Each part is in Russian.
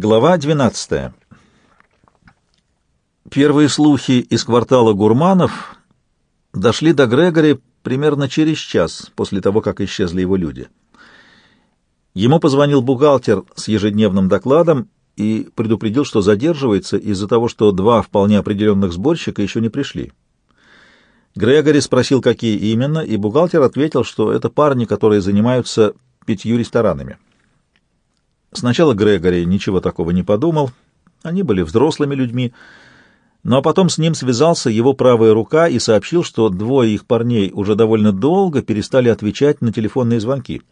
Глава 12. Первые слухи из квартала гурманов дошли до Грегори примерно через час после того, как исчезли его люди. Ему позвонил бухгалтер с ежедневным докладом и предупредил, что задерживается из-за того, что два вполне определенных сборщика еще не пришли. Грегори спросил, какие именно, и бухгалтер ответил, что это парни, которые занимаются пятью ресторанами. Сначала Грегори ничего такого не подумал, они были взрослыми людьми, но потом с ним связался его правая рука и сообщил, что двое их парней уже довольно долго перестали отвечать на телефонные звонки.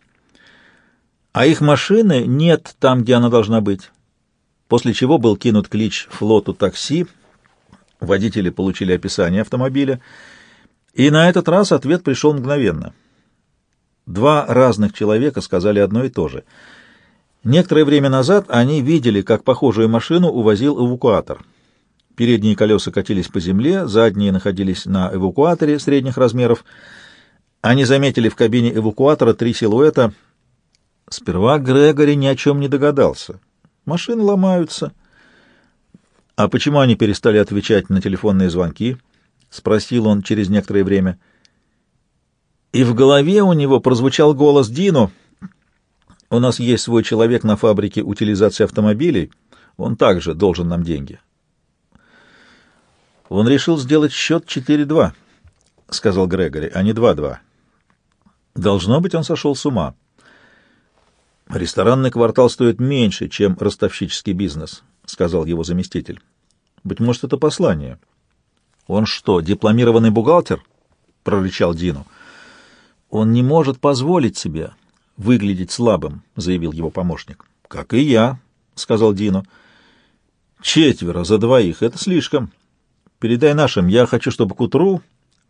А их машины нет там, где она должна быть. После чего был кинут клич флоту такси, водители получили описание автомобиля, и на этот раз ответ пришел мгновенно. Два разных человека сказали одно и то же — Некоторое время назад они видели, как похожую машину увозил эвакуатор. Передние колеса катились по земле, задние находились на эвакуаторе средних размеров. Они заметили в кабине эвакуатора три силуэта. Сперва Грегори ни о чем не догадался. Машины ломаются. «А почему они перестали отвечать на телефонные звонки?» — спросил он через некоторое время. И в голове у него прозвучал голос Дину — у нас есть свой человек на фабрике утилизации автомобилей. Он также должен нам деньги. Он решил сделать счет 4-2, — сказал Грегори, — а не 2-2. Должно быть, он сошел с ума. Ресторанный квартал стоит меньше, чем ростовщический бизнес, — сказал его заместитель. Быть может, это послание. Он что, дипломированный бухгалтер? — прорычал Дину. Он не может позволить себе выглядеть слабым», — заявил его помощник. «Как и я», — сказал Дино. «Четверо за двоих — это слишком. Передай нашим, я хочу, чтобы к утру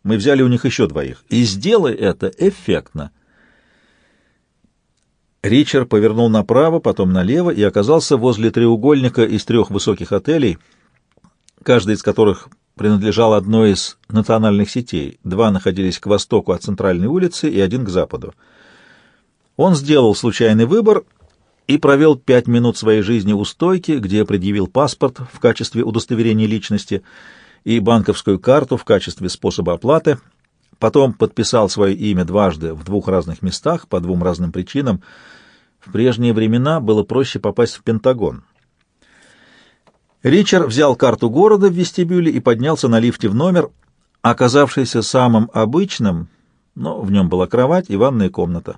мы взяли у них еще двоих. И сделай это эффектно». Ричард повернул направо, потом налево и оказался возле треугольника из трех высоких отелей, каждый из которых принадлежал одной из национальных сетей. Два находились к востоку от центральной улицы и один к западу. Он сделал случайный выбор и провел пять минут своей жизни у стойки, где предъявил паспорт в качестве удостоверения личности и банковскую карту в качестве способа оплаты, потом подписал свое имя дважды в двух разных местах по двум разным причинам. В прежние времена было проще попасть в Пентагон. Ричард взял карту города в вестибюле и поднялся на лифте в номер, оказавшийся самым обычным, но в нем была кровать и ванная комната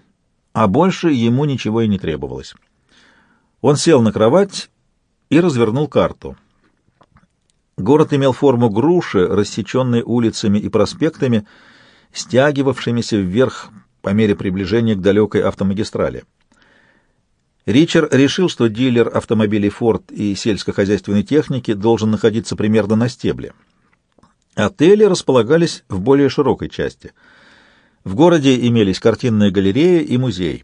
а больше ему ничего и не требовалось. Он сел на кровать и развернул карту. Город имел форму груши, рассеченной улицами и проспектами, стягивавшимися вверх по мере приближения к далекой автомагистрали. Ричард решил, что дилер автомобилей Ford и сельскохозяйственной техники должен находиться примерно на стебле. Отели располагались в более широкой части — в городе имелись картинная галерея и музей.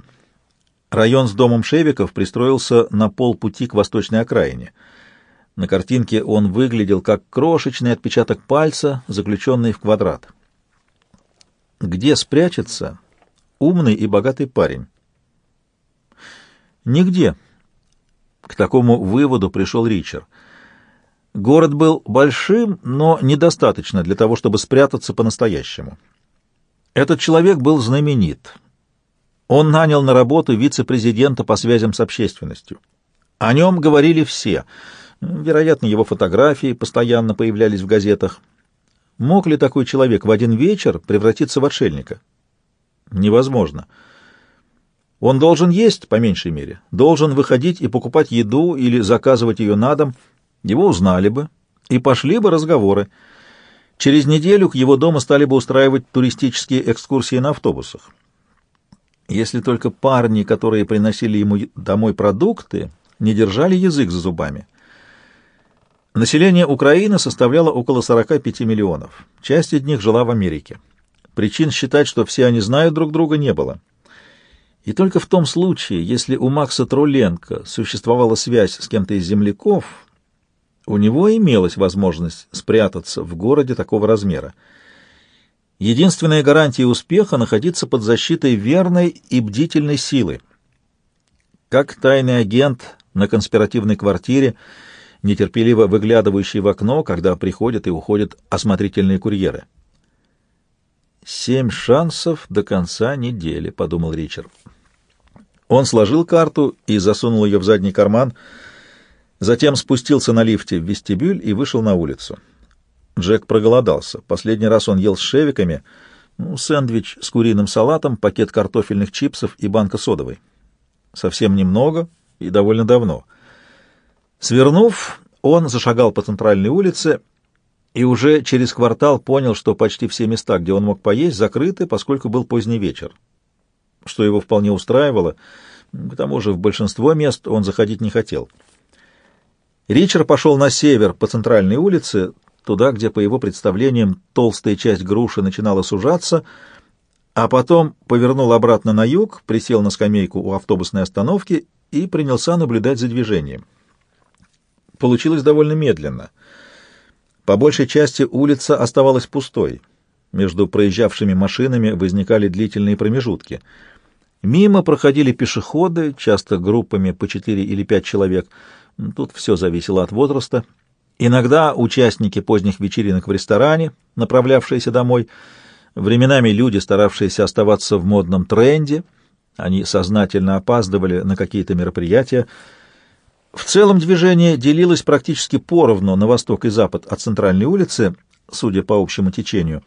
Район с домом Шевиков пристроился на полпути к восточной окраине. На картинке он выглядел как крошечный отпечаток пальца, заключенный в квадрат. Где спрячется умный и богатый парень? Нигде. К такому выводу пришел Ричард. Город был большим, но недостаточно для того, чтобы спрятаться по-настоящему. Этот человек был знаменит. Он нанял на работу вице-президента по связям с общественностью. О нем говорили все. Вероятно, его фотографии постоянно появлялись в газетах. Мог ли такой человек в один вечер превратиться в отшельника? Невозможно. Он должен есть, по меньшей мере, должен выходить и покупать еду или заказывать ее на дом. Его узнали бы, и пошли бы разговоры. Через неделю к его дому стали бы устраивать туристические экскурсии на автобусах. Если только парни, которые приносили ему домой продукты, не держали язык за зубами. Население Украины составляло около 45 миллионов. Часть из них жила в Америке. Причин считать, что все они знают друг друга, не было. И только в том случае, если у Макса Труленко существовала связь с кем-то из земляков, у него имелась возможность спрятаться в городе такого размера. Единственная гарантия успеха — находиться под защитой верной и бдительной силы. Как тайный агент на конспиративной квартире, нетерпеливо выглядывающей в окно, когда приходят и уходят осмотрительные курьеры. «Семь шансов до конца недели», — подумал Ричард. Он сложил карту и засунул ее в задний карман, затем спустился на лифте в вестибюль и вышел на улицу. Джек проголодался. Последний раз он ел с шевиками, ну, сэндвич с куриным салатом, пакет картофельных чипсов и банка содовой. Совсем немного и довольно давно. Свернув, он зашагал по центральной улице и уже через квартал понял, что почти все места, где он мог поесть, закрыты, поскольку был поздний вечер что его вполне устраивало. К тому же в большинство мест он заходить не хотел. Ричард пошел на север по центральной улице, туда, где, по его представлениям, толстая часть груши начинала сужаться, а потом повернул обратно на юг, присел на скамейку у автобусной остановки и принялся наблюдать за движением. Получилось довольно медленно. По большей части улица оставалась пустой. Между проезжавшими машинами возникали длительные промежутки — Мимо проходили пешеходы, часто группами по четыре или пять человек. Тут все зависело от возраста. Иногда участники поздних вечеринок в ресторане, направлявшиеся домой, временами люди, старавшиеся оставаться в модном тренде, они сознательно опаздывали на какие-то мероприятия. В целом движение делилось практически поровну на восток и запад от центральной улицы, судя по общему течению.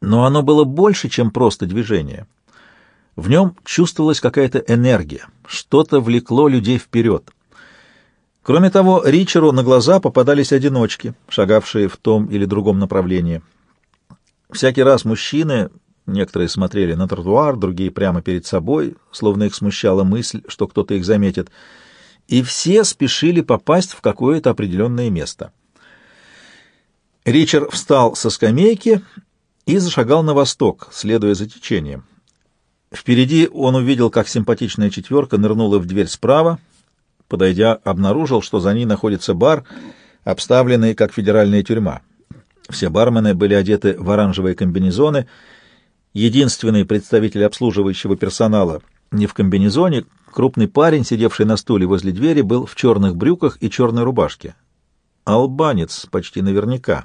Но оно было больше, чем просто движение. В нем чувствовалась какая-то энергия, что-то влекло людей вперед. Кроме того, Ричеру на глаза попадались одиночки, шагавшие в том или другом направлении. Всякий раз мужчины, некоторые смотрели на тротуар, другие прямо перед собой, словно их смущала мысль, что кто-то их заметит, и все спешили попасть в какое-то определенное место. Ричард встал со скамейки и зашагал на восток, следуя за течением. Впереди он увидел, как симпатичная четверка нырнула в дверь справа. Подойдя, обнаружил, что за ней находится бар, обставленный как федеральная тюрьма. Все бармены были одеты в оранжевые комбинезоны. Единственный представитель обслуживающего персонала не в комбинезоне, крупный парень, сидевший на стуле возле двери, был в черных брюках и черной рубашке. Албанец, почти наверняка.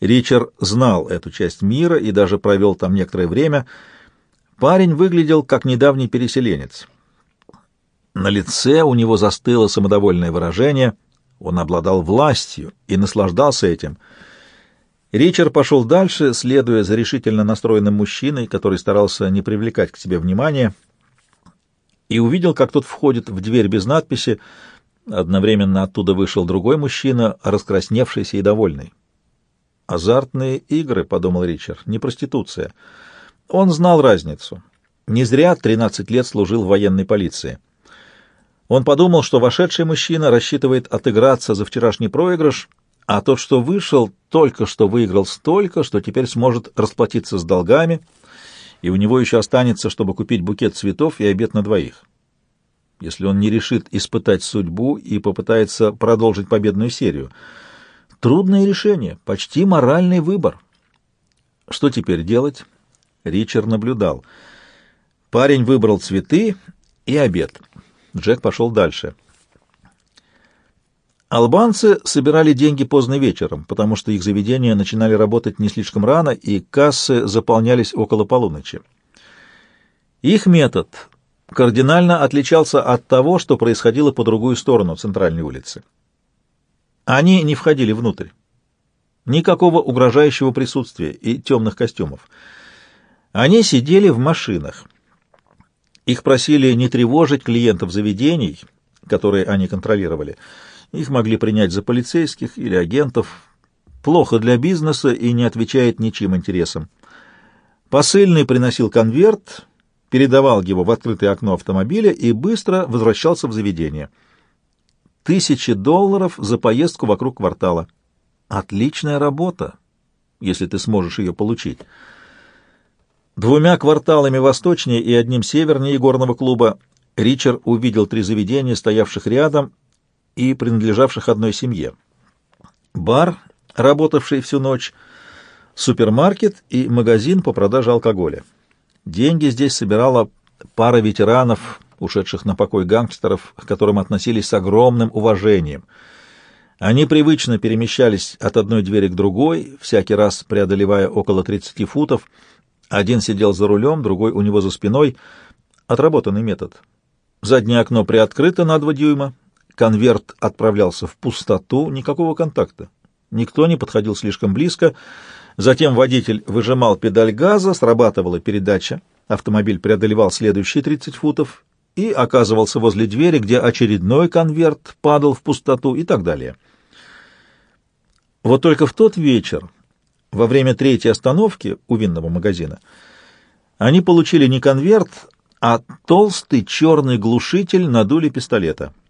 Ричард знал эту часть мира и даже провел там некоторое время — Парень выглядел как недавний переселенец. На лице у него застыло самодовольное выражение. Он обладал властью и наслаждался этим. Ричард пошел дальше, следуя за решительно настроенным мужчиной, который старался не привлекать к себе внимания, и увидел, как тот входит в дверь без надписи. Одновременно оттуда вышел другой мужчина, раскрасневшийся и довольный. «Азартные игры», — подумал Ричард, — «не проституция». Он знал разницу. Не зря 13 лет служил в военной полиции. Он подумал, что вошедший мужчина рассчитывает отыграться за вчерашний проигрыш, а тот, что вышел, только что выиграл столько, что теперь сможет расплатиться с долгами, и у него еще останется, чтобы купить букет цветов и обед на двоих. Если он не решит испытать судьбу и попытается продолжить победную серию. Трудное решение, почти моральный выбор. Что теперь делать? Ричард наблюдал. Парень выбрал цветы и обед. Джек пошел дальше. Албанцы собирали деньги поздно вечером, потому что их заведения начинали работать не слишком рано, и кассы заполнялись около полуночи. Их метод кардинально отличался от того, что происходило по другую сторону центральной улицы. Они не входили внутрь. Никакого угрожающего присутствия и темных костюмов — они сидели в машинах. Их просили не тревожить клиентов заведений, которые они контролировали. Их могли принять за полицейских или агентов. Плохо для бизнеса и не отвечает ничьим интересам. Посыльный приносил конверт, передавал его в открытое окно автомобиля и быстро возвращался в заведение. Тысячи долларов за поездку вокруг квартала. Отличная работа, если ты сможешь ее получить. Двумя кварталами восточнее и одним севернее горного клуба Ричард увидел три заведения, стоявших рядом и принадлежавших одной семье. Бар, работавший всю ночь, супермаркет и магазин по продаже алкоголя. Деньги здесь собирала пара ветеранов ушедших на покой гангстеров, к которым относились с огромным уважением. Они привычно перемещались от одной двери к другой, всякий раз преодолевая около 30 футов. Один сидел за рулем, другой у него за спиной. Отработанный метод. Заднее окно приоткрыто на два дюйма, конверт отправлялся в пустоту, никакого контакта. Никто не подходил слишком близко. Затем водитель выжимал педаль газа, срабатывала передача. Автомобиль преодолевал следующие 30 футов и оказывался возле двери, где очередной конверт падал в пустоту и так далее. Вот только в тот вечер, во время третьей остановки у винного магазина, они получили не конверт, а толстый черный глушитель на дуле пистолета —